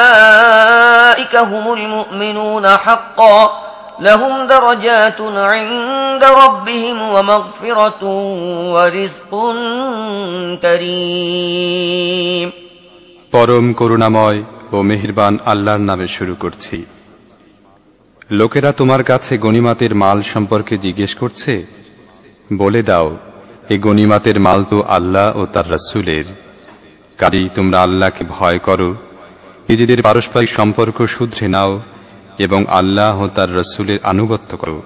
أولئك هم المؤمنون حقا لهم درجات عند ربهم ومغفرة ورزق كريم পরম করুণাময় ও মেহেরবান আল্লাহর নামে শুরু করছি লোকেরা তোমার কাছে গনিমাতের মাল সম্পর্কে জিজ্ঞেস করছে বলে দাও এই গনিমাতের মাল তো আল্লাহ ও তার রাসূলের কাজেই তোমরা আল্লাহকে ভয় করো। নিজেদের পারস্পরিক সম্পর্ক শুধরে নাও এবং আল্লাহ ও তার রসুলের আনুগত্য করো।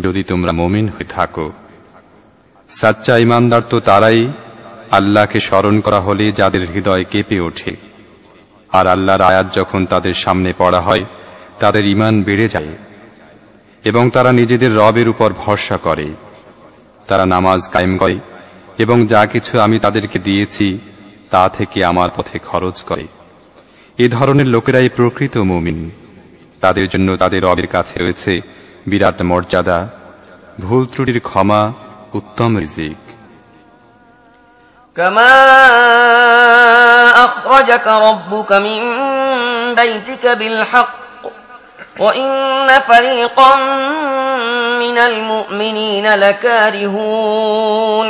যদি তোমরা মমিন হয়ে থাকো। সাচ্চা ইমানদার তো তারাই আল্লাহকে স্মরণ করা হলে যাদের হৃদয় কেঁপে ওঠে। আর আল্লাহর আয়াত যখন তাদের সামনে পড়া হয়, তাদের ইমান বেড়ে যায় এবং তারা নিজেদের রবের উপর ভরসা করে। তারা নামাজ কায়েম করে এবং যা কিছু আমি তাদেরকে দিয়েছি তা থেকে আমার পথে খরচ করে এ ধরনের লোকেরাই প্রকৃত মুমিন তাদের জন্য তাদের রবের কাছে রয়েছে বিরাট মর্যাদা ভুল ত্রুটির ক্ষমা উত্তম রিজিক كما أخرجك ربك من بيتك بالحق وإن فريقا من المؤمنين لكارهون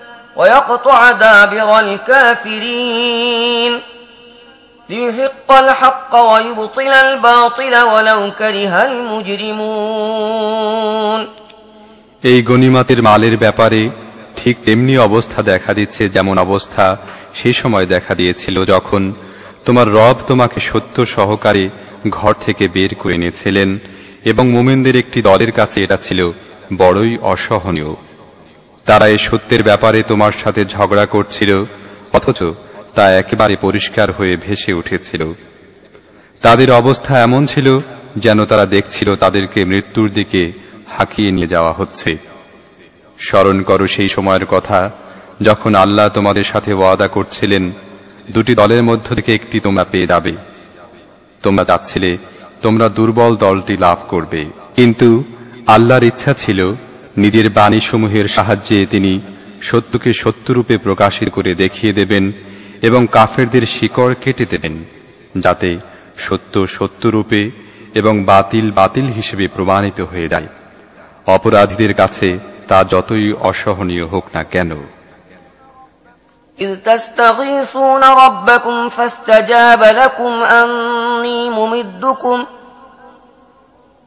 ويقطع دابر الكافرين ليحق الحق ويبطل الباطل ولو كره المجرمون এই গনিমাতের মালের ব্যাপারে ঠিক তেমনি অবস্থা দেখা দিচ্ছে যেমন অবস্থা সেই সময় দেখা দিয়েছিল যখন তোমার রব তোমাকে সত্য সহকারে ঘর থেকে বের করে নিয়েছিলেন এবং মোমেনদের একটি দলের কাছে এটা ছিল বড়ই অসহনীয় তারা এই সত্যের ব্যাপারে তোমার সাথে ঝগড়া করছিল, অথচ তা একেবারে পরিষ্কার হয়ে ভেসে উঠেছিল। তাদের অবস্থা এমন ছিল যেন তারা দেখছিল তাদেরকে মৃত্যুর দিকে হাঁকিয়ে নিয়ে যাওয়া হচ্ছে। স্মরণ করো সেই সময়ের কথা, যখন আল্লাহ তোমাদের সাথে ওয়াদা করছিলেন, দুটি দলের মধ্য থেকে একটি তোমরা পেয়ে যাবে। তোমরা চাচ্ছিলে তোমরা দুর্বল দলটি লাভ করবে। কিন্তু আল্লাহর ইচ্ছা ছিল নিজের বাণীসমূহের সাহায্যে তিনি সত্যকে সত্যরূপে প্রকাশিত করে দেখিয়ে দেবেন এবং কাফেরদের শিকড় কেটে দেবেন যাতে সত্য সত্যরূপে এবং বাতিল বাতিল হিসেবে প্রমাণিত হয়ে যায় অপরাধীদের কাছে তা যতই অসহনীয় হোক না কেন إذ تستغيثون ربكم فاستجاب لكم أني ممدكم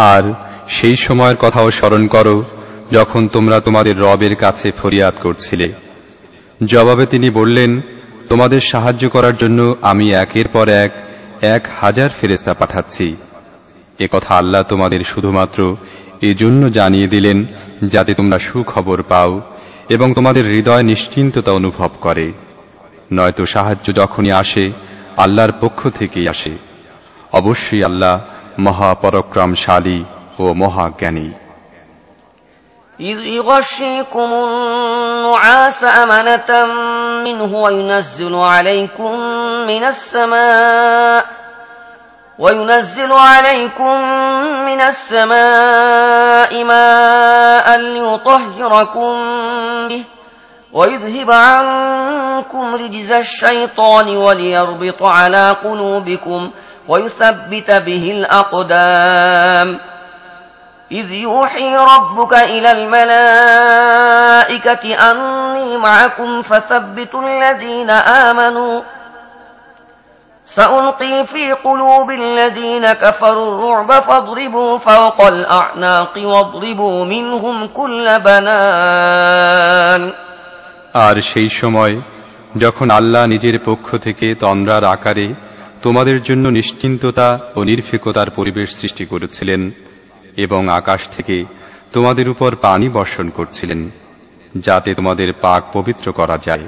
আর সেই সময়ের কথাও স্মরণ করো, যখন তোমরা তোমাদের রবের কাছে ফরিয়াদ করছিলে। জবাবে তিনি বললেন, তোমাদের সাহায্য করার জন্য আমি একের পর এক এক হাজার ফেরেস্তা পাঠাচ্ছি। এ কথা আল্লাহ তোমাদের শুধুমাত্র এজন্য জানিয়ে দিলেন, যাতে তোমরা সুখবর পাও এবং তোমাদের হৃদয় নিশ্চিন্ততা অনুভব করে। নয়তো সাহায্য যখনই আসে, আল্লাহর পক্ষ থেকেই আসে। অবশ্যই আল্লাহ মহাপরাক্রমশালী ও মহাজ্ঞানী إذ يغشيكم النعاس أمنة منه وينزل عليكم من السماء وينزل عليكم من السماء ماء ليطهركم به ويذهب عنكم رجز الشيطان وليربط على قلوبكم ويثبت به الأقدام إذ يوحي ربك إلى الملائكة أني معكم فثبتوا الذين آمنوا سألقي في قلوب الذين كفروا الرعب فاضربوا فوق الأعناق واضربوا منهم كل بنان আর সেই সময় যখন আল্লাহ নিজের পক্ষ থেকে তন্দ্রার আকারে তোমাদের জন্য নিশ্চিন্ততা ও নির্ভীকতার পরিবেশ সৃষ্টি করেছিলেন এবং আকাশ থেকে তোমাদের উপর পানি বর্ষণ করছিলেন, যাতে তোমাদের পাক পবিত্র করা যায়।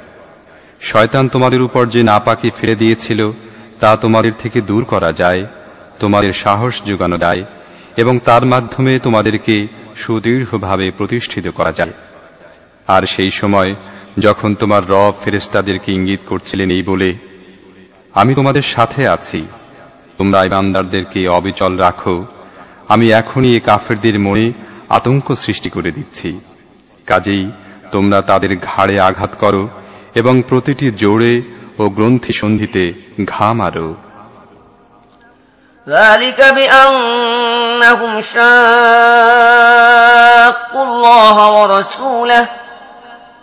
শয়তান তোমাদের উপর যে নাপাকি ফিরে দিয়েছিল, তা তোমাদের থেকে দূর করা যায়, তোমাদের সাহস যোগানো যায়, এবং তার মাধ্যমে তোমাদেরকে সুদৃঢ়ভাবে প্রতিষ্ঠিত করা যায়। আর সেই সময় যখন তোমার রব ফেরেস্তাদেরকে ইঙ্গিত করছিলেন এই বলে আমি তোমাদের সাথে আছি তোমরা ইমানদারদেরকে অবিচল রাখো আমি এখনই এ কাফেরদের মনে আতঙ্ক সৃষ্টি করে দিচ্ছি কাজেই তোমরা তাদের ঘাড়ে আঘাত করো এবং প্রতিটি জোড়ে ও গ্রন্থি সন্ধিতে ঘা মারো ذلك بأنهم شاقوا الله ورسوله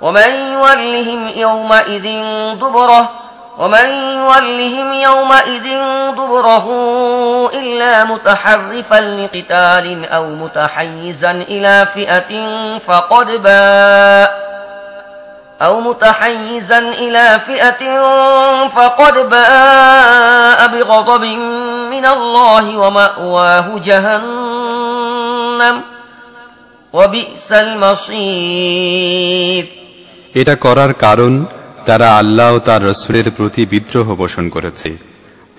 ومن يولهم يومئذ دبره ومن يولهم يومئذ دبره إلا متحرفا لقتال أو متحيزا إلى فئة فقد باء أو متحيزا إلى فئة فقد باء بغضب من الله ومأواه جهنم وبئس المصير এটা করার কারণ তারা আল্লাহ তার রসুলের প্রতি বিদ্রোহ পোষণ করেছে।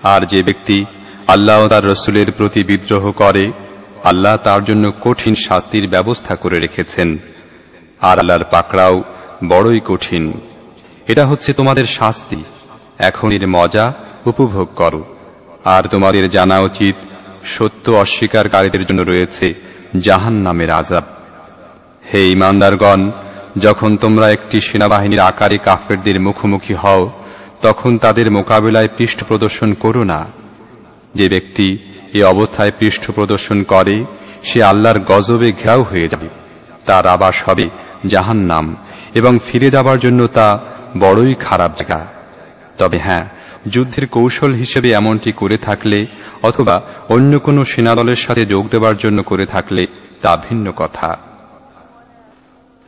আর যে ব্যক্তি আল্লাহ তার রসুলের প্রতি বিদ্রোহ করে, আল্লাহ তার জন্য কঠিন শাস্তির ব্যবস্থা করে রেখেছেন। আর আল্লাহর পাকড়াও বড়ই কঠিন। এটা হচ্ছে তোমাদের শাস্তি। এখন এর মজা উপভোগ করো। আর তোমাদের জানা উচিত, সত্য অস্বীকারীদের জন্য রয়েছে জাহান নামের আজাব হে ইমানদারগণ যখন তোমরা একটি সেনাবাহিনীর আকারে কাফেরদের মুখোমুখি হও, তখন তাদের মোকাবেলায় পৃষ্ঠ প্রদর্শন করো না। যে ব্যক্তি এ অবস্থায় পৃষ্ঠ প্রদর্শন করে, সে আল্লাহর গজবে ঘেরাও হয়ে যাবে, তার আবাস হবে জাহান্নাম, এবং ফিরে যাবার জন্য তা বড়ই খারাপ জায়গা। তবে হ্যাঁ যুদ্ধের কৌশল হিসেবে এমনটি করে থাকলে, অথবা অন্য কোনো সেনাদলের সাথে যোগ দেবার জন্য করে থাকলে তা ভিন্ন কথা।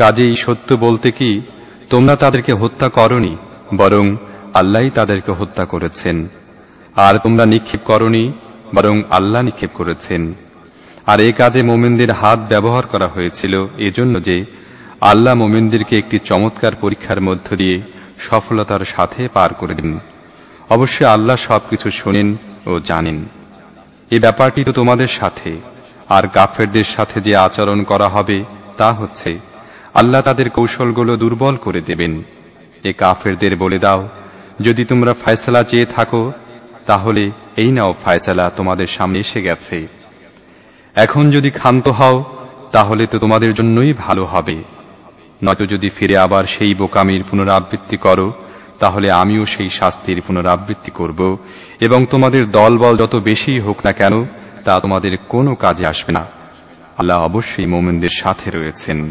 কাজেই সত্য বলতে কি, তোমরা তাদেরকে হত্যা করনি, বরং আল্লাহই তাদেরকে হত্যা করেছেন। আর তোমরা নিক্ষেপ করনি, বরং আল্লাহ নিক্ষেপ করেছেন। আর এই কাজে মোমিনদের হাত ব্যবহার করা হয়েছিল এজন্য যে, আল্লাহ মোমিনদেরকে একটি চমৎকার পরীক্ষার মধ্য দিয়ে সফলতার সাথে পার করে দিন। অবশ্যই আল্লাহ সবকিছু শোনেন ও জানেন। এ ব্যাপারটি তো তোমাদের সাথে, আর কাফেরদের সাথে যে আচরণ করা হবে তা হচ্ছে আল্লাহ তাদের কৌশলগুলো দুর্বল করে দেবেন। এ কাফেরদের বলে দাও, যদি তোমরা ফয়সালা চেয়ে থাকো, তাহলে এই নাও ফয়সালা তোমাদের সামনে এসে গেছে। এখন যদি ক্ষান্ত হও, তাহলে তো তোমাদের জন্যই ভালো হবে। নয়তো যদি ফিরে আবার সেই বোকামির পুনরাবৃত্তি করো, তাহলে আমিও সেই শাস্তির পুনরাবৃত্তি করব। এবং তোমাদের দলবল যত বেশি হোক না কেন, তা তোমাদের কোনো কাজে আসবে না। আল্লাহ অবশ্যই মোমেনদের সাথে রয়েছেন।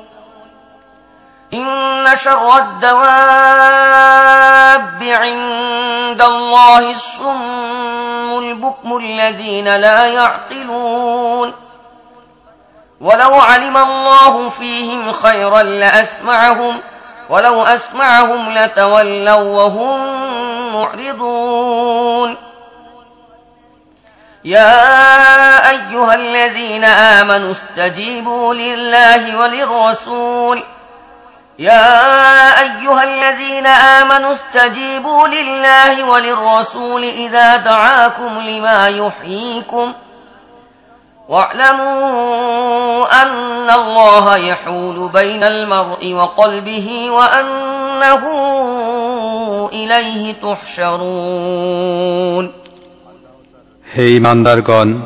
إن شر الدواب عند الله الصم البكم الذين لا يعقلون. ولو علم الله فيهم خيرا لأسمعهم ولو أسمعهم لتولوا وهم معرضون. يا أيها الذين آمنوا استجيبوا لله وللرسول. يا أيها الذين آمنوا استجيبوا لله وللرسول إذا دعاكم لما يحييكم واعلموا أن الله يحول بين المرء وقلبه وأنه إليه تحشرون হে ইমানদারগণ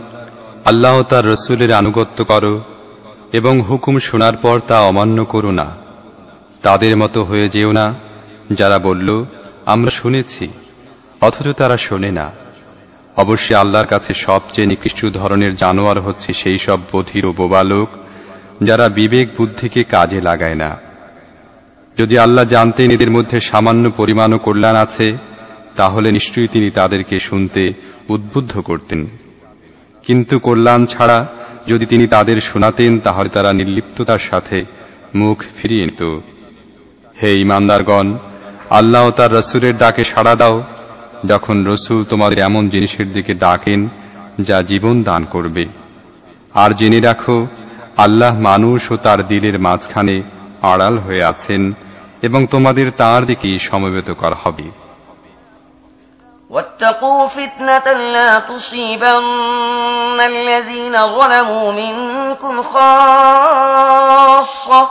আল্লাহ ও তার রসুলের আনুগত্য করো এবং হুকুম শোনার পর তা অমান্য করো না তাদের মতো হয়ে যেও না। যারা বলল, আমরা শুনেছি, অথচ তারা শোনে না। অবশ্যই আল্লাহর কাছে সবচেয়ে নিকৃষ্ট ধরনের জানোয়ার হচ্ছে সেই সব বধির ও বোবা লোক, যারা বিবেক বুদ্ধিকে কাজে লাগায় না। যদি আল্লাহ জানতেন এদের মধ্যে সামান্য পরিমাণও কল্যাণ আছে, তাহলে নিশ্চয়ই তিনি তাদেরকে শুনতে উদ্বুদ্ধ করতেন। কিন্তু কল্যাণ ছাড়া যদি তিনি তাদের শোনাতেন, তাহলে তারা নির্লিপ্ততার সাথে মুখ ফিরিয়ে নিত। হে ইমানদারগণ আল্লাহ ও তার রসুলের ডাকে সাড়া দাও যখন রসুল তোমাদের এমন জিনিসের দিকে ডাকেন যা জীবন দান করবে আর জেনে রাখো আল্লাহ মানুষ ও তার দিলের মাঝখানে আড়াল হয়ে আছেন এবং তোমাদের তার দিকেই সমবেত করা হবে واتقوا فتنة لا تصيبن الذين ظلموا منكم خاصة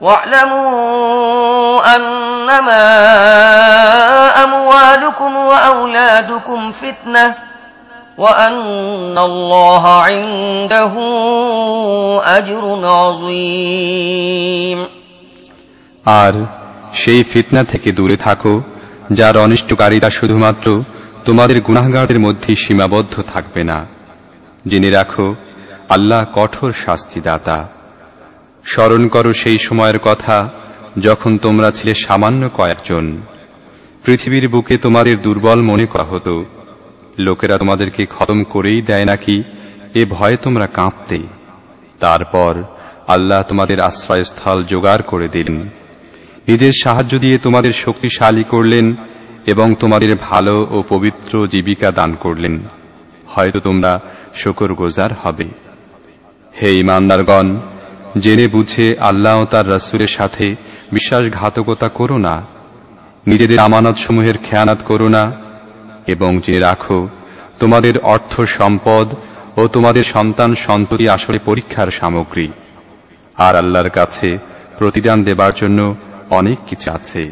واعلموا أنما أموالكم وأولادكم فتنة وأن الله عنده أجر عظيم আর সেই ফিতনা থেকে দূরে থাকো যার অনিষ্টকারিতা শুধুমাত্র তোমাদের গুনাহগারদের মধ্যে সীমাবদ্ধ থাকবে না জেনে রাখো আল্লাহ কঠোর শাস্তিদাতা স্মরণ করো সেই সময়ের কথা যখন তোমরা ছিলে সামান্য কয়েকজন। পৃথিবীর বুকে তোমাদের দুর্বল মনে করা হতো। লোকেরা তোমাদেরকে খতম করেই দেয় নাকি? এ ভয়ে তোমরা কাঁপতে। তারপর আল্লাহ তোমাদের আশ্রয়স্থল জোগাড় করে দিলেন। নিজের সাহায্য দিয়ে তোমাদের শক্তিশালী করলেন এবং তোমাদের ভালো ও পবিত্র জীবিকা দান করলেন। হয়তো তোমরা শকর গোজার হবে। হে ইমানদারগণ জেনে বুঝে আল্লাহ ও তার রাসূলের সাথে বিশ্বাসঘাতকতা করো না নিজেদের আমানত সমূহের খেয়ানাত করো না এবং জেনে রাখো তোমাদের অর্থ সম্পদ ও তোমাদের সন্তান সন্ততি আসলে পরীক্ষার সামগ্রী আর আল্লাহর কাছে প্রতিদান দেবার জন্য অনেক কিছু আছে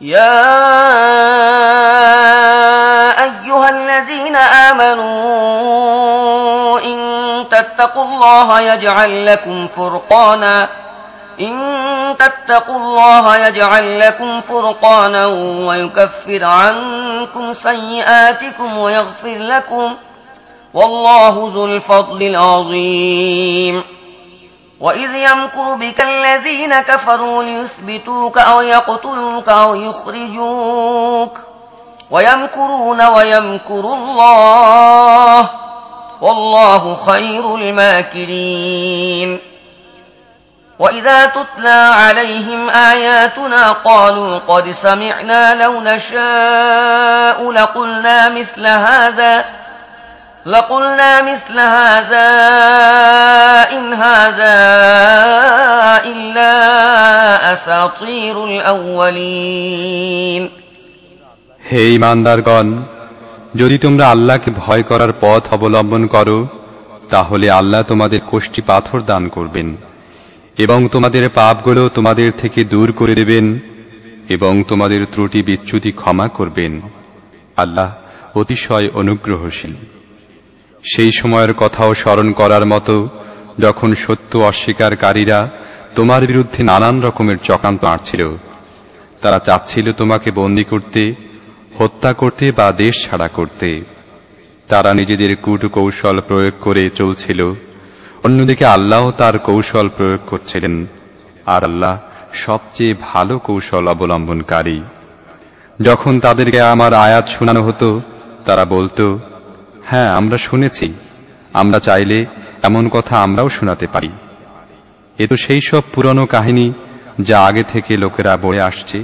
يا أيها الذين آمنوا إن تتقوا الله يجعل لكم فرقانا. إن تتقوا الله يجعل لكم فرقانا ويكفر عنكم سيئاتكم ويغفر لكم. والله ذو الفضل العظيم. وإذ يمكر بك الذين كفروا ليثبتوك أو يقتلوك أو يخرجوك. ويمكرون ويمكر الله. والله خير الماكرين. وإذا تتلى عليهم آياتنا قالوا قد سمعنا لو نشاء لقلنا مثل هذا لقلنا مثل هذا إن هذا إلا أساطير الأولين. هي যদি তোমরা আল্লাহকে ভয় করার পথ অবলম্বন করো, তাহলে আল্লাহ তোমাদের কোষ্ঠী পাথর দান করবেন এবং তোমাদের পাপগুলো তোমাদের থেকে দূর করে দেবেন এবং তোমাদের ত্রুটি বিচ্যুতি ক্ষমা করবেন। আল্লাহ অতিশয় অনুগ্রহশীল। সেই সময়ের কথাও স্মরণ করার মতো যখন সত্য অস্বীকারীরা তোমার বিরুদ্ধে নানান রকমের চকান্ত আঁটছিল, তারা চাচ্ছিল তোমাকে বন্দি করতে হত্যা করতে বা দেশ ছাড়া করতে। তারা নিজেদের কৌশল প্রয়োগ করে চলছিল। অন্যদিকে আল্লাহ তার কৌশল প্রয়োগ করছিলেন। আর আল্লাহ সবচেয়ে ভালো কৌশল অবলম্বনকারী। যখন তাদেরকে আমার আয়াত শোনানো হতো, তারা বলতো হ্যাঁ আমরা শুনেছি। আমরা চাইলে এমন কথা আমরাও শোনাতে পারি। এ তো সেই সব পুরনো কাহিনী যা আগে থেকে লোকেরা বলে আসছে।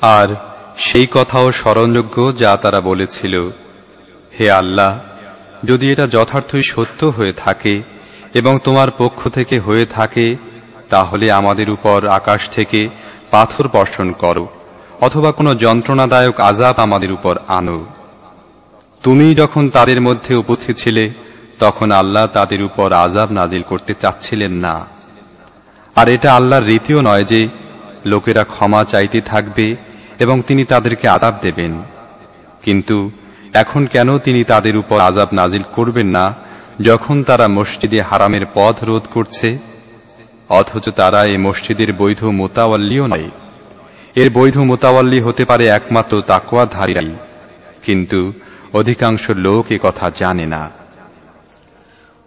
আর সেই কথাও স্মরণযোগ্য যা তারা বলেছিল, হে আল্লাহ, যদি এটা যথার্থই সত্য হয়ে থাকে এবং তোমার পক্ষ থেকে হয়ে থাকে, তাহলে আমাদের উপর আকাশ থেকে পাথর বর্ষণ করো, অথবা কোনো যন্ত্রণাদায়ক আজাব আমাদের উপর আনো। তুমি যখন তাদের মধ্যে উপস্থিত ছিলে তখন আল্লাহ তাদের উপর আজাব নাজিল করতে চাচ্ছিলেন না। আর এটা আল্লাহর রীতিও নয় যে লোকেরা ক্ষমা চাইতে থাকবে এবং তিনি তাদেরকে আজাব দেবেন। কিন্তু এখন কেন তিনি তাদের উপর আজাব নাজিল করবেন না, যখন তারা মসজিদে হারামের পথ রোধ করছে? অথচ তারা এই মসজিদের বৈধ মোতাওয়াল্লিও নয়। এর বৈধ মোতাওয়াল্লি হতে পারে একমাত্র তাকওয়াধারীরাই। কিন্তু অধিকাংশ লোক এ কথা জানে না।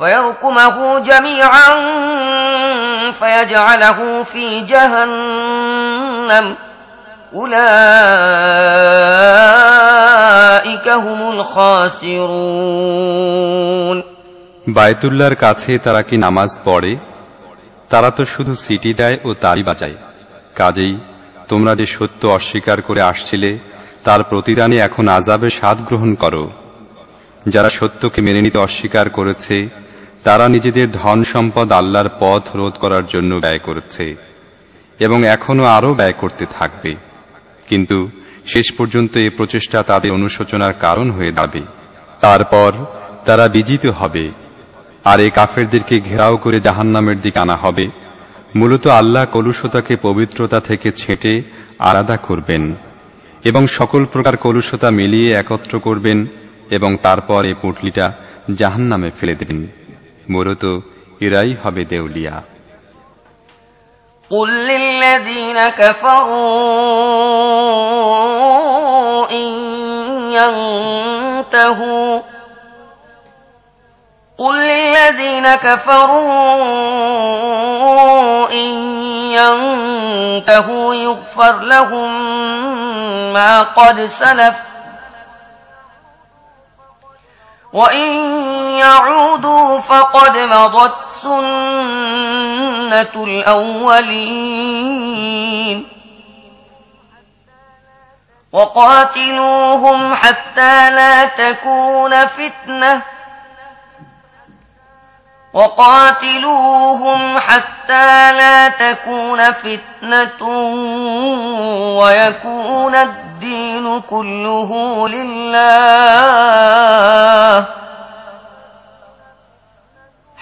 فيركمه جميعا فيجعله في جهنم أولئك هم الخاسرون বায়তুল্লার কাছে তারা কি নামাজ পড়ে তারা তো শুধু সিটি দেয় ও তালি বাজায় কাজেই তোমরা যে সত্য অস্বীকার করে আসছিলে তার প্রতিদানে এখন আজাবের স্বাদ গ্রহণ করো যারা সত্যকে মেনে নিতে অস্বীকার করেছে তারা নিজেদের ধন সম্পদ আল্লাহর পথ রোধ করার জন্য ব্যয় করছে, এবং এখনও আরও ব্যয় করতে থাকবে। কিন্তু শেষ পর্যন্ত এ প্রচেষ্টা তাদের অনুশোচনার কারণ হয়ে দাঁড়াবে। তারপর তারা বিজিত হবে, আর এই কাফেরদেরকে ঘেরাও করে জাহান্নামের দিকে আনা হবে। মূলত আল্লাহ কলুষতাকে পবিত্রতা থেকে ছেঁটে আলাদা করবেন, এবং সকল প্রকার কলুষতা মিলিয়ে একত্র করবেন, এবং তারপর এই পুটলিটা জাহান্নামে ফেলে দেবেন। মূলত এরাই হবে দেউলিয়া قل للذين كفروا إن ينتهوا قل للذين كفروا إن ينتهوا يغفر لهم ما قد سلف وإن يعودوا فقد مضت سنة الأولين. وقاتلوهم حتى لا تكون فتنة. وقاتلوهم حتى لا تكون فتنة ويكون الدين كله لله.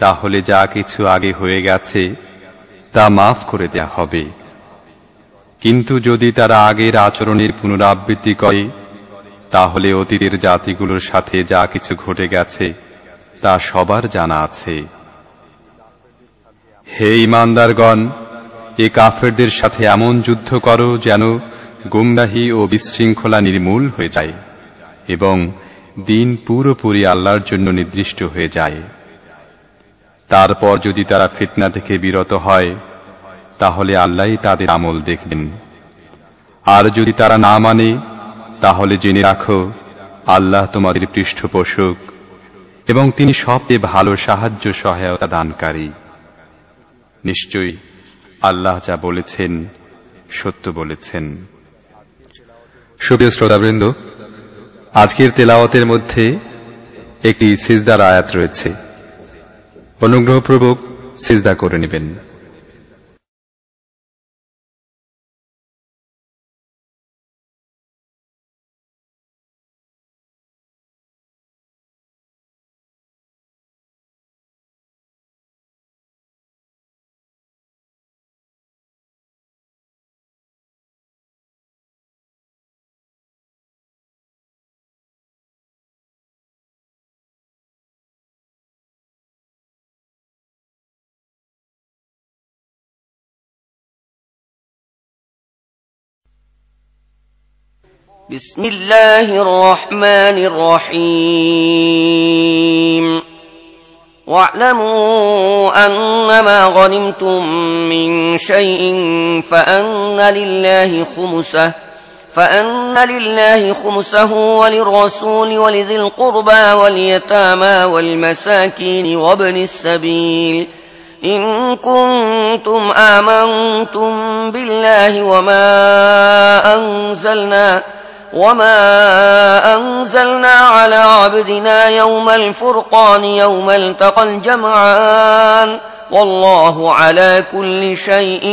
তাহলে যা কিছু আগে হয়ে গেছে, তা মাফ করে দেয়া হবে। কিন্তু যদি তারা আগের আচরণের পুনরাবৃত্তি করে, তাহলে অতীতের জাতিগুলোর সাথে যা কিছু ঘটে গেছে, তা সবার জানা আছে। হে ইমানদারগণ, এ কাফেরদের সাথে এমন যুদ্ধ করো যেন গুমরাহি ও বিশৃঙ্খলা নির্মূল হয়ে যায় এবং দিন পুরোপুরি আল্লাহর জন্য নির্দিষ্ট হয়ে যায়। তারপর যদি তারা ফিতনা থেকে বিরত হয়, তাহলে আল্লাহই তাদের আমল দেখবেন। আর যদি তারা না মানে তাহলে জেনে রাখো, আল্লাহ তোমাদের পৃষ্ঠপোষক, এবং তিনি সবচেয়ে ভালো সাহায্য সহায়তা দানকারী। নিশ্চয়ই আল্লাহ যা বলেছেন, সত্য বলেছেন। সুপ্রিয় শ্রোতাবৃন্দ, আজকের তেলাওয়াতের মধ্যে একটি সিজদার আয়াত রয়েছে। অনুগ্রহপূর্বক সিজদা করে নেবেন। بسم الله الرحمن الرحيم. واعلموا أنما غنمتم من شيء فأن لله خمسه فأن لله خمسه وللرسول ولذي القربى واليتامى والمساكين وابن السبيل. إن كنتم آمنتم بالله وما أنزلنا وما أنزلنا على عبدنا يوم الفرقان يوم التقى الجمعان والله على كل شيء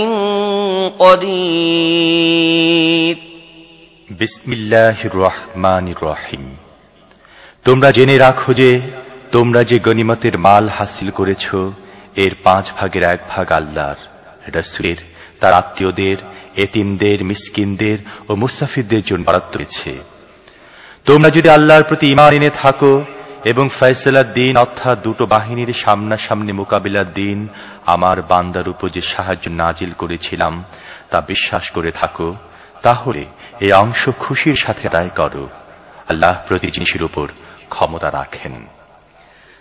قدير বিসমিল্লাহ রহমান রহিম তোমরা জেনে রাখো যে তোমরা যে গনিমতের মাল হাসিল করেছ এর পাঁচ ভাগের এক ভাগ আল্লাহর রসুলের তার আত্মীয়দের এতিমদের, মিসকিনদের ও মুসাফিরদের জন্য বরাদ্দ রয়েছে। তোমরা যদি আল্লাহর প্রতি ইমান এনে থাকো এবং ফয়সলার দিন অর্থাৎ দুটো বাহিনীর সামনাসামনি মোকাবিলার দিন আমার বান্দার উপর যে সাহায্য নাজিল করেছিলাম তা বিশ্বাস করে থাকো, তাহলে এই অংশ খুশির সাথে আদায় করো। আল্লাহ প্রতি জিনিসের উপর ক্ষমতা রাখেন।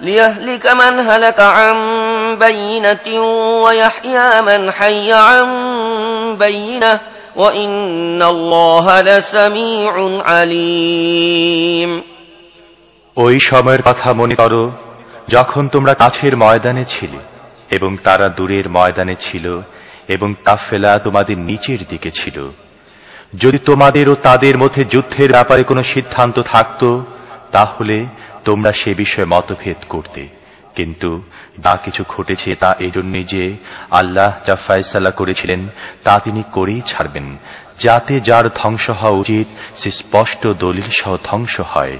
ليهلك من هلك عن بينة ويحيى من حي عن بينة وإن الله لسميع عليم ওই সময়ের কথা মনে করো যখন তোমরা কাছের ময়দানে ছিলে এবং তারা দূরের ময়দানে ছিল এবং কাফেলা তোমাদের নিচের দিকে ছিল যদি তোমাদের ও তাদের মধ্যে যুদ্ধের ব্যাপারে কোনো সিদ্ধান্ত থাকত তাহলে তোমরা সে বিষয়ে মতভেদ করতে কিন্তু যা কিছু ঘটেছে তা এই জন্যই যে আল্লাহ যা ফয়সালা করেছিলেন তা তিনি করেই ছাড়বেন যাতে যার ধ্বংস হওয়া উচিত সে স্পষ্ট দলিল সহ ধ্বংস হয়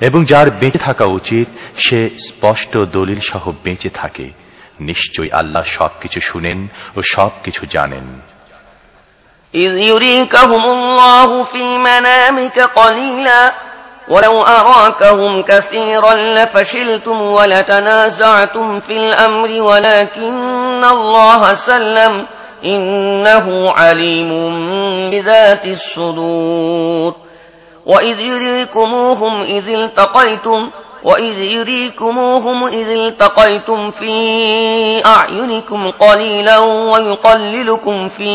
এবং যার বেঁচে থাকা উচিত সে স্পষ্ট দলিল সহ বেঁচে থাকে নিশ্চয়ই আল্লাহ সবকিছু শুনেন ও সবকিছু জানেন إذ يريكهم الله في منامك قليلا ولو أراكهم كثيرا لفشلتم ولتنازعتم في الأمر ولكن الله سلم إنه عليم بذات الصدور. وإذ يريكموهم إذ التقيتم وإذ يريكموهم إذ التقيتم في أعينكم قليلا ويقللكم في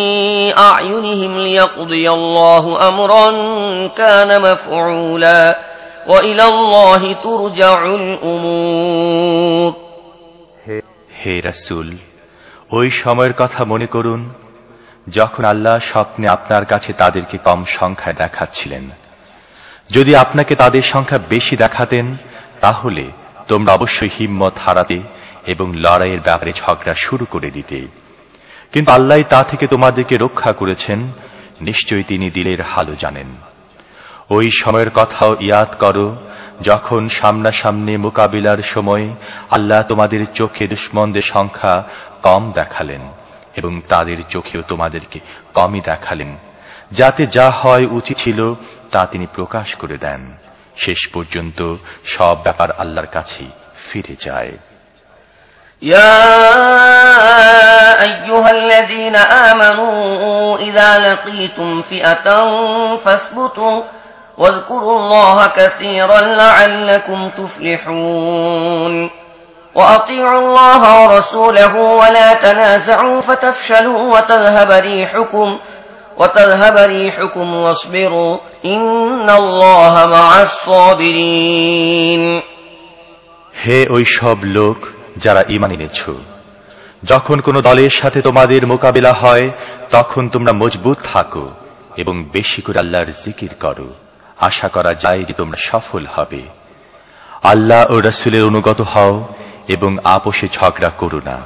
أعينهم ليقضي الله أمرا كان مفعولا وإلى الله ترجع الأمور হে রাসূল ওই সময়ের কথা মনে করুন যখন আল্লাহ স্বপ্নে আপনার কাছে তাদেরকে কম সংখ্যায় দেখাচ্ছিলেন যদি আপনাকে তাদের সংখ্যা বেশি দেখাতেন তাহলে তোমরা অবশ্যই হিম্মত হারাতে এবং লড়াইয়ের ব্যাপারে ঝগড়া শুরু করে দিতে। কিন্তু আল্লাহ তা থেকে তোমাদেরকে রক্ষা করেছেন, নিশ্চয়ই তিনি দিলের হালও জানেন। ওই সময়ের কথাও ইয়াদ করো, যখন সামনাসামনি মোকাবিলার সময় আল্লাহ তোমাদের চোখে দুশ্মনদের সংখ্যা কম দেখালেন এবং তাদের চোখেও তোমাদেরকে কমই দেখালেন, যাতে যা হয় উচিত ছিল তা তিনি প্রকাশ করে দেন। শেষ পর্যন্ত সব ব্যাপার আল্লাহর কাছে ফিরে যায় يا أيها الذين آمنوا إذا لقيتم فئة فاثبتوا واذكروا الله كثيرا لعلكم تفلحون وأطيعوا الله ورسوله ولا تنازعوا فتفشلوا وتذهب ريحكم وتذهب ريحكم واصبروا إن الله مع الصابرين হে ওই সব লোক যারা ইমান এনেছ যখন কোন দলের সাথে তোমাদের মোকাবিলা হয় তখন তোমরা মজবুত থাকো এবং বেশি করে আল্লাহর জিকির করো আশা করা যায় যে তোমরা সফল হবে আল্লাহ ও রসুলের অনুগত হও এবং আপোষে ঝগড়া করো না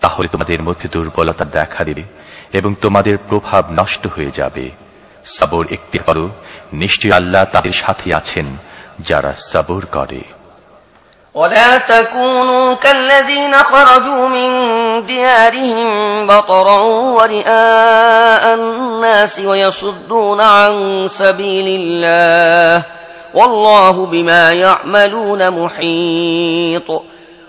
তাহলে তোমাদের মধ্যে দুর্বলতা দেখা দেবে এবং তোমাদের প্রভাব নষ্ট হয়ে যাবে সবর একটি করো নিশ্চয় আল্লাহ তাদের সাথে আছেন যারা সবর করে ولا تكونوا كالذين خرجوا من ديارهم بطرا ورئاء الناس ويصدون عن سبيل الله والله بما يعملون محيط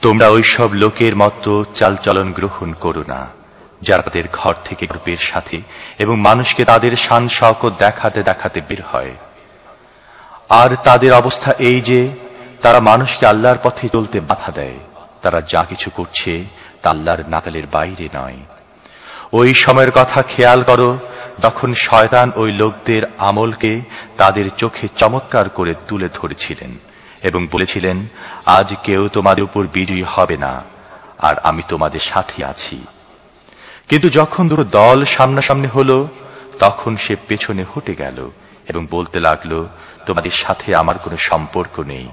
তোমরা ওই সব লোকের মতো চালচলন গ্রহণ করো না, যারা তাদের ঘর থেকে গ্রুপের সাথে এবং মানুষকে তাদের শান শওকত দেখাতে দেখাতে বের হয়। আর তাদের অবস্থা এই যে, তারা মানুষকে আল্লাহর পথে চলতে বাধা দেয়। তারা যা কিছু করছে তা আল্লাহর নাগালের বাইরে নয়। ওই সময়ের কথা খেয়াল করো যখন শয়তান ওই লোকদের আমলকে তাদের চোখে চমৎকার করে তুলে ধরেছিলেন এবং বলেছিলেন, আজ কেউ তোমাদের উপর বিজয়ী হবে না, আর আমি তোমাদের সাথে আছি। কিন্তু যখন দুটো দল সামনাসামনি হলো, তখন সে পেছনে হটে গেল এবং বলতে লাগল, তোমাদের সাথে আমার কোনো সম্পর্ক নেই।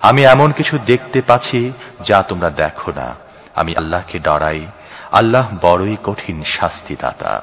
আমি এমন কিছু দেখতে পাচ্ছি যা তোমরা দেখো না। আমি আল্লাহকে ডরাই। আল্লাহ বড়ই কঠিন শাস্তিদাতা।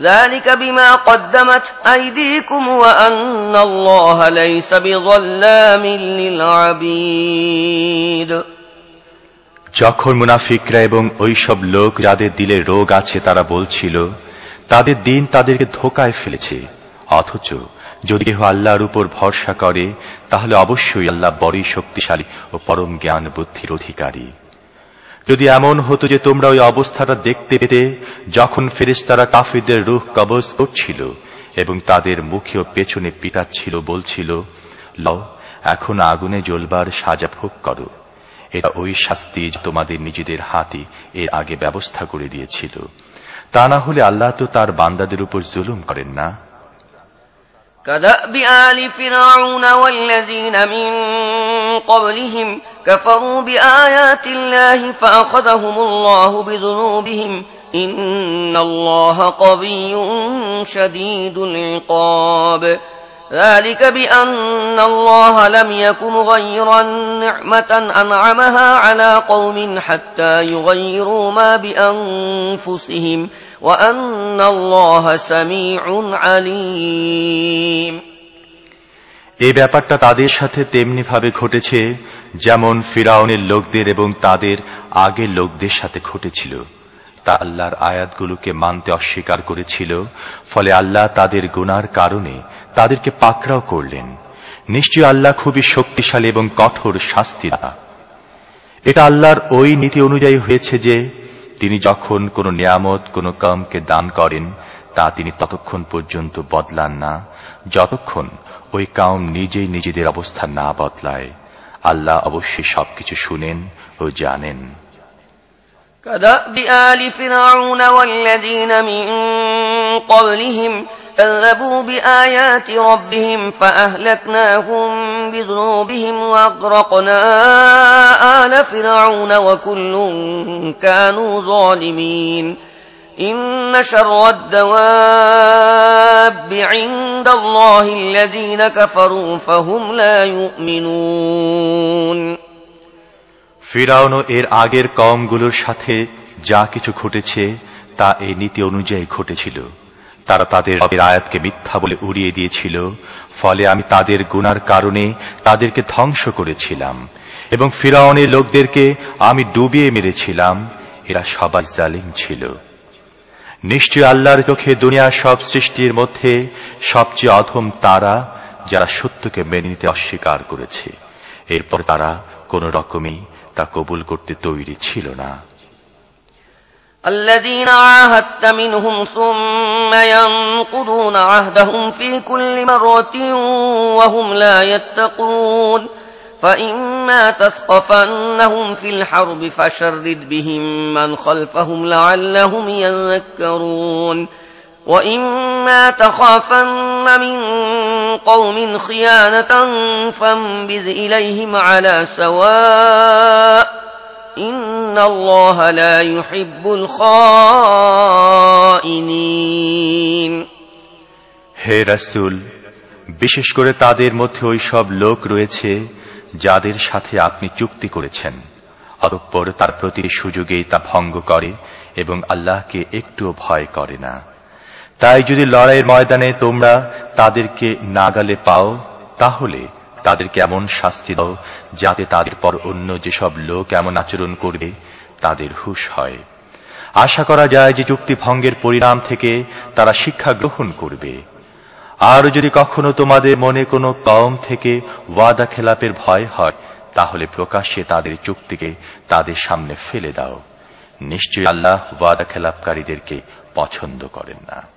ذلك بما قدمت أيديكم وأن الله ليس بظلام للعبيد যখন মুনাফিকরা এবং ওই সব লোক যাদের দিলে রোগ আছে তারা বলছিল তাদের দিন তাদেরকে ধোকায় ফেলেছে অথচ যদি কেহ আল্লাহর উপর ভরসা করে তাহলে অবশ্যই আল্লাহ বড়ই শক্তিশালী ও পরম জ্ঞান বুদ্ধির অধিকারী যদি এমন হতো যে তোমরা ওই অবস্থাটা দেখতে পেতে যখন ফেরেশতারা কাফিরদের রুহ কবজ করছিল এবং তাদের মুখে ও পেছনে পিটাচ্ছিল বলছিল লও এখন আগুনে জ্বলবার সাজা ভোগ করো এটা ওই শাস্তি যে তোমাদের নিজেদের হাতে এর আগে ব্যবস্থা করে দিয়েছিল তা না হলে আল্লাহ তো তার বান্দাদের উপর জুলুম করেন না كدأب آل فرعون والذين من قبلهم كفروا بآيات الله فأخذهم الله بذنوبهم إن الله قوي شديد العقاب. ذلك بأن الله لم يك مغيرا نعمة أنعمها على قوم حتى يغيروا ما بأنفسهم وأن الله سميع عليم. এই ব্যাপারটা তাদের সাথে তেমনি ভাবে ঘটেছে যেমন ফিরাউনের লোকদের এবং তাদের আগের লোকদের সাথে ঘটেছিল। তা আল্লাহর আয়াতগুলোকে মানতে অস্বীকার করেছিল, ফলে আল্লাহ তাদের গুনার কারণে তাদেরকে পাকড়াও করলেন। নিশ্চয় আল্লাহ খুবই শক্তিশালী এবং কঠোর শাস্তি দাতা। এটা আল্লাহর ওই নীতি অনুযায়ী হয়েছে যে, তিনি যখন কোনো নিয়ামত, কোনো কামকে দান করেন, তা তিনি ততক্ষণ পর্যন্ত বদলান না। যতক্ষণ ওই কাউম নিজেই নিজেদের অবস্থা না বদলায় আল্লাহ অবশ্যই সবকিছু শুনেন ও জানেন كدأب آل فرعون والذين من قبلهم كذبوا بآيات ربهم فأهلكناهم بذنوبهم وأغرقنا آل فرعون وكل كانوا ظالمين إن شر الدواب عند الله الذين كفروا فهم لا يؤمنون ফিরাউন এর আগের কমগুলোর সাথে যা কিছু ঘটেছে তা এই নীতি অনুযায়ী ঘটেছিল তারা তাদের রবের আয়াতকে মিথ্যা বলে উড়িয়ে দিয়েছিল ফলে আমি তাদের গুনার কারণে তাদেরকে ধ্বংস করেছিলাম এবং ফিরাউনের লোকদেরকে আমি ডুবিয়ে মেরেছিলাম এরা সবাই জালিম ছিল নিশ্চয় আল্লাহর চোখে দুনিয়ার সব সৃষ্টির মধ্যে সবচেয়ে অধম তারা যারা সত্যকে মেনে নিতে অস্বীকার করেছে এরপর তারা কোন রকমই তা কবুল করতে তৈরি ছিল না الذين عاهدت منهم ثم ينقضون عهدهم في كل مرة وهم لا يتقون فإما تثقفنهم في الحرب فشرد بهم من خلفهم لعلهم يذكرون وإما تخافن من قوم خيانة فانبذ إليهم على سواء إن الله لا يحب الخائنين হে রাসূল বিশেষ করে তাদের মধ্যে ওই সব লোক রয়েছে যাদের সাথে আপনি চুক্তি করেছেন অতঃপর তার প্রতিটি সুযোগেই তা ভঙ্গ করে এবং আল্লাহকে একটুও ভয় করে না তাই যদি লড়াইয়ের ময়দানে তোমরা তাদেরকে নাগালে পাও, তাহলে তাদেরকে এমন শাস্তি দাও যাতে তাদের পর অন্য যেসব লোক এমন আচরণ করবে, তাদের হুশ হয়। আশা করা যায় যে চুক্তি ভঙ্গের পরিণাম থেকে তারা শিক্ষা গ্রহণ করবে। আর যদি কখনো তোমাদের মনে কোনো কম থেকে ওয়াদা খেলাপের ভয় হয়, তাহলে প্রকাশ্যে তাদের চুক্তিকে তাদের সামনে ফেলে দাও। নিশ্চয়ই আল্লাহ ওয়াদা খেলাপকারীদেরকে পছন্দ করেন না।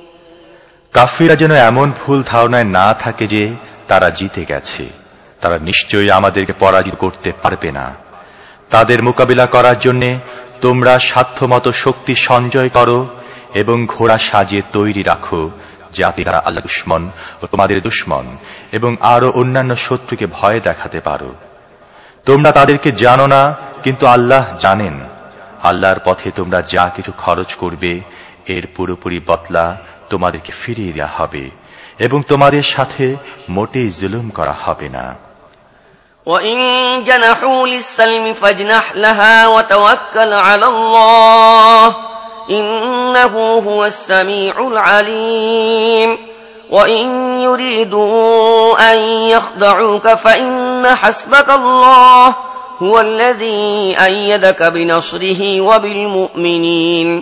কাফিরা যেন এমন ভুল ধারণায় না থাকে যে তারা জিতে গেছে। তারা নিশ্চয়ই আমাদেরকে পরাজিত করতে পারবে না। তাদের মোকাবিলা করার জন্য তোমরা সাধ্যমতো শক্তি সঞ্চয় করো এবং ঘোড়া সাজিয়ে তৈরি রাখো, যাতে তারা আল্লাহ দুশ্মন ও তোমাদের দুশ্মন এবং আরও অন্যান্য শত্রুকে ভয় দেখাতে পারো। তোমরা তাদেরকে জানো না, কিন্তু আল্লাহ জানেন। আল্লাহর পথে তোমরা যা কিছু খরচ করবে, এর পুরোপুরি বদলা তোমাদেরকে ফিরিয়ে দেওয়া হবে এবং তোমাদের সাথে মোটেই জুলুম করা হবে না। হাসবকল্লাহ হুয়াল্লাযী আইয়াদাকা বিনাসরিহি ওয়া বিল মুমিনিন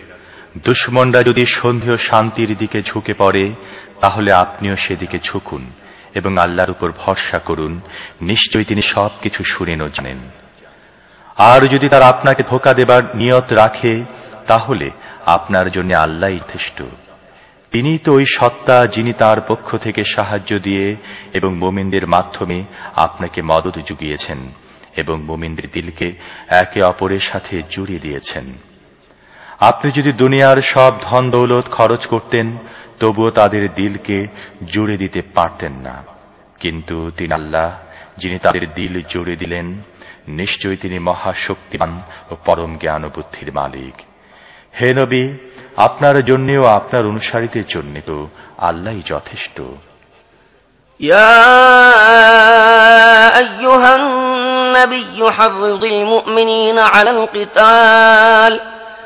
দুশ্মনরা যদি সন্দেহ শান্তির দিকে ঝুঁকে পড়ে, তাহলে আপনিও সেদিকে ঝুঁকুন এবং আল্লাহর উপর ভরসা করুন। নিশ্চয়ই তিনি সবকিছু শুনেন ও জানেন। আর যদি তারা আপনাকে ধোকা দেবার নিয়ত রাখে, তাহলে আপনার জন্য আল্লাহ যথেষ্ট। তিনি তো ওই সত্তা যিনি তার পক্ষ থেকে সাহায্য দিয়ে এবং মোমিনদের মাধ্যমে আপনাকে মদত জুগিয়েছেন এবং মোমিনদের দিলকে একে অপরের সাথে জুড়িয়ে দিয়েছেন। আপনি যদি দুনিয়ার সব ধন দৌলত খরচ করতেন তবুও তাদের দিলকে জুড়ে দিতে পারতেন না কিন্তু তিনি আল্লাহ যিনি তাদের দিল জুড়ে দিলেন নিশ্চয়ই তিনি মহাশক্তিমান ও পরম জ্ঞান ও বুদ্ধির মালিক হে নবী আপনার জন্যেও আপনার অনুসারীদের জন্য তো আল্লাহই যথেষ্ট يا أيها النبي حرض المؤمنين على القتال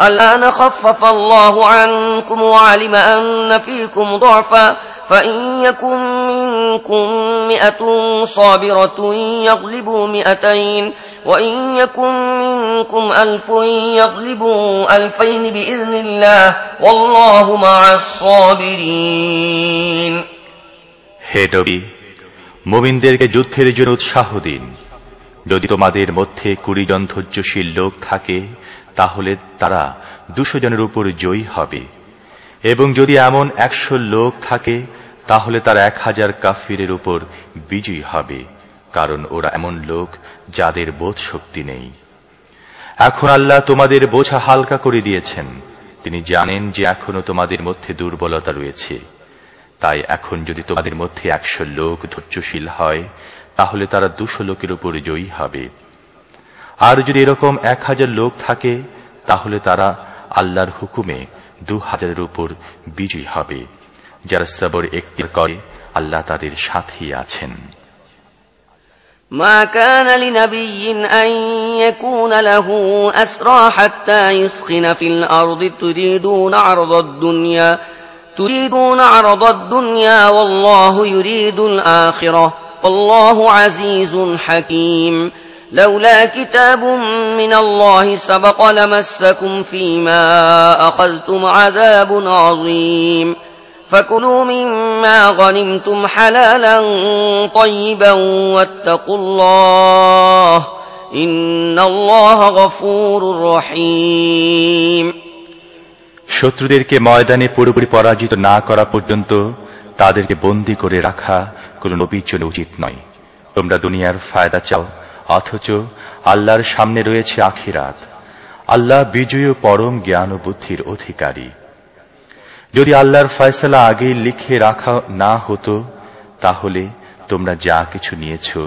الآن خفف الله عنكم وعلم أن فيكم ضعفا فإن يكن منكم مئة صابرة يغلبوا مئتين وإن يكن منكم ألف يغلبوا ألفين بإذن الله والله مع الصابرين হে নবী মুমিনদেরকে যুদ্ধের জন্য উৎসাহ দিন যদি তোমাদের মধ্যে কুড়ি জন ধৈর্যশীল লোক থাকে, তাহলে তারা দুশো জনের উপর জয়ী হবে। এবং যদি এমন একশো লোক থাকে, তাহলে তার এক হাজার কাফিরের উপর বিজয়ী হবে, কারণ ওরা এমন লোক যাদের বোধ শক্তি নেই। এখন আল্লাহ তোমাদের বোঝা হালকা করে দিয়েছেন। তিনি জানেন যে এখনও তোমাদের মধ্যে দুর্বলতা রয়েছে। তাই এখন যদি তোমাদের মধ্যে একশো লোক ধৈর্যশীল হয় তাহলে তারা দুশো লোকের উপর জয়ী হবে আর যদি এরকম এক হাজার লোক থাকে তাহলে তারা আল্লাহর হুকুমে দু হাজারের উপর বিজয়ী হবে যারা সবর একটি করে আল্লাহ তাদের সাথেই আছেন ما كان لنبي أن يكون له أسرى حتى يسخن في الأرض تريدون عرض الدنيا تريدون عرض الدنيا والله يريد الآخرة والله عزيز حكيم لولا كتاب من الله سبق لمسكم فيما أخذتم عذاب عظيم فكلوا مما غنمتم حلالا طيبا واتقوا الله إن الله غفور رحيم শত্রুদেরকে ময়দানে পুরোপুরি পরাজিত না করা পর্যন্ত তাদেরকে বন্দী করে রাখা কোন নবীর জন্য উচিত নয়। তোমরা দুনিয়ার ফায়দা চাও, অথচ আল্লাহর সামনে রয়েছে আখিরাত। আল্লাহ বিজয় পরম জ্ঞান ও বুদ্ধির অধিকারী। যদি আল্লাহর ফয়সালা আগেই লিখে রাখা না হতো, তাহলে তোমরা যা কিছু নিয়েছ,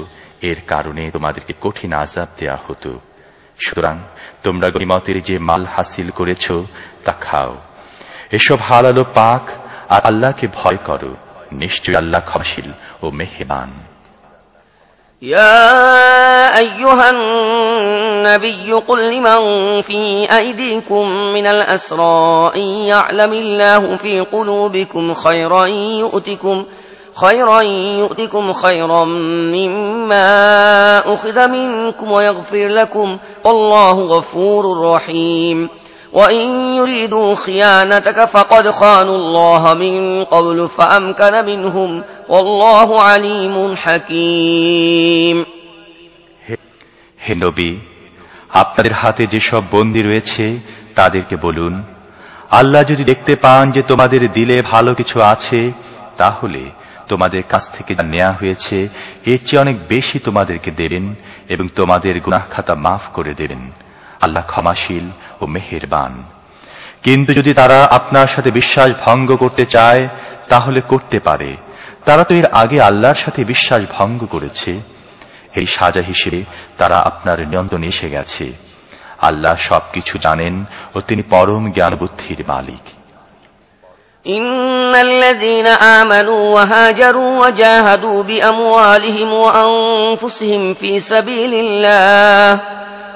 এর কারণে তোমাদেরকে কঠিন আজাব দেয়া হতো। সুতরাং তোমরা গরিমতের যে মাল হাসিল করেছ, তা খাও। এসব হালালো পাক, আর আল্লাহকে ভয় করো। নিশ্চয় আল্লাহ ক্ষমাশীল ও মেহেবান يا أيها النبي قل لمن في أيديكم من الأسرى إن يعلم الله في قلوبكم خيرا يؤتكم خيرا يؤتكم خيرا مما أخذ منكم ويغفر لكم والله غفور رحيم وإن يريدوا خيانتك فقد خانوا الله من قبل فأمكن منهم والله عليم حكيم হে নবী আপনাদের হাতে যেসব বন্দী রয়েছে তাদেরকে বলুন আল্লাহ যদি দেখতে পান যে তোমাদের দিলে ভালো কিছু আছে তাহলে তোমাদের কাছ থেকে যা নেওয়া হয়েছে এর চেয়ে অনেক বেশি তোমাদেরকে দেবেন এবং তোমাদের গুনাহ খাতা মাফ করে দেবেন আল্লাহ ক্ষমাশীল ও মেহেরবান কিন্তু যদি তারা আপনার সাথে বিশ্বাস ভঙ্গ করতে চায় তাহলে করতে পারে তারা তো এর আগে আল্লাহর সাথে বিশ্বাস ভঙ্গ করেছে এই সাজা হিসেবে তারা আপনার নিয়ন্ত্রণে এসে গেছে আল্লাহ সবকিছু জানেন ও তিনি পরম জ্ঞান বুদ্ধির মালিক إن الذين آمنوا وهاجروا وجاهدوا بأموالهم وأنفسهم في سبيل الله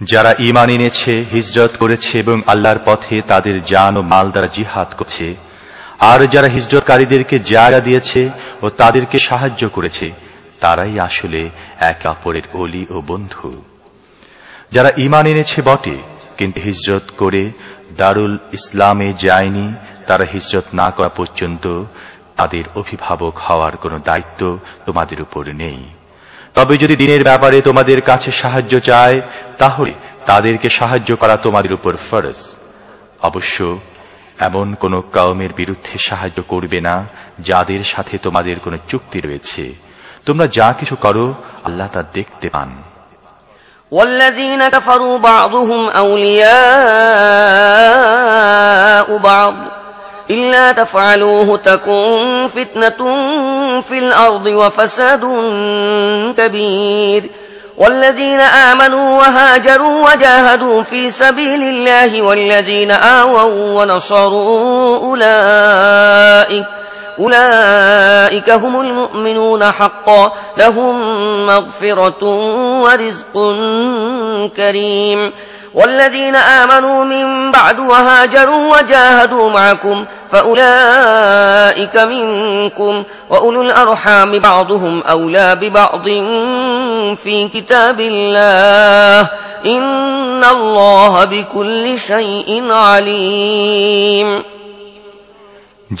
যারা ইমান এনেছে, হিজরত করেছে এবং আল্লাহর পথে তাদের জান ও মাল দ্বারা জিহাদ করছে, আর যারা হিজরতকারীদেরকে জায়গা দিয়েছে ও তাদেরকে সাহায্য করেছে, তারাই আসলে একে অপরের অলি ও বন্ধু। যারা ঈমান এনেছে বটে, কিন্তু হিজরত করে দারুল ইসলামে যায়নি, তারা হিজরত না করা পর্যন্ত তাদের অভিভাবক হওয়ার কোনো দায়িত্ব তোমাদের উপর নেই। তবে যদি দিনের ব্যাপারে তোমাদের কাছে সাহায্য চায় তাহলে তাদেরকে সাহায্য করা তোমাদের উপর ফরজ অবশ্য এমন কোন কওমের বিরুদ্ধে সাহায্য করবে না যাদের সাথে তোমাদের কোনো চুক্তি রয়েছে তোমরা যা কিছু করো আল্লাহ তা দেখতে পান والذين كفروا بعضهم أولياء بعض إلا تفعلوه تكن فتنة في الأرض وفساد كبير. والذين آمنوا وهاجروا وجاهدوا في سبيل الله والذين آووا ونصروا أولئك أولئك هم المؤمنون حقا لهم مغفرة ورزق كريم والذين آمنوا من بعد وهاجروا وجاهدوا معكم فأولئك منكم وأولو الأرحام بعضهم أولى ببعض في كتاب الله إن الله بكل شيء عليم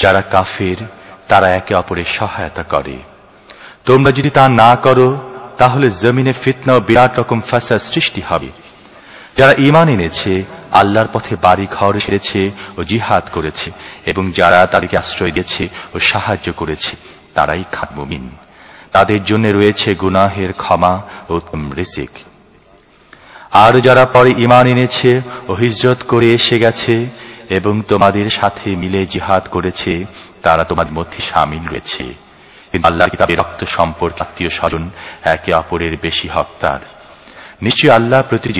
যারা কাফের তারা একে অপরের সহায়তা করে। তোমরা যদি তা না করো, তাহলে জমিনে ফিতনা ও বিরাট রকম ফাসাদ সৃষ্টি হবে। যারা ঈমান এনেছে, আল্লাহর পথে বাড়ি ঘর ছেড়েছে ও জিহাদ করেছে, এবং যারা তাদেরকে আশ্রয় দিয়েছে ও সাহায্য করেছে, তারাই খান মুমিন। তাদের জন্য রয়েছে গুনাহের ক্ষমা ও উত্তম আর যারা পরে ঈমান এনেছে ও হিজরত করে এসে গেছে এবং তোমাদের সাথে মিলে জিহাদ করেছে, তারা তোমার মধ্যে সামিল রয়েছে। আল্লাহ কিতাবের রক্ত সম্পর্ক আত্মীয় স্বজন একে অপরের বেশি হত্যার নিশ্চয়ই আল্লাহ প্রতি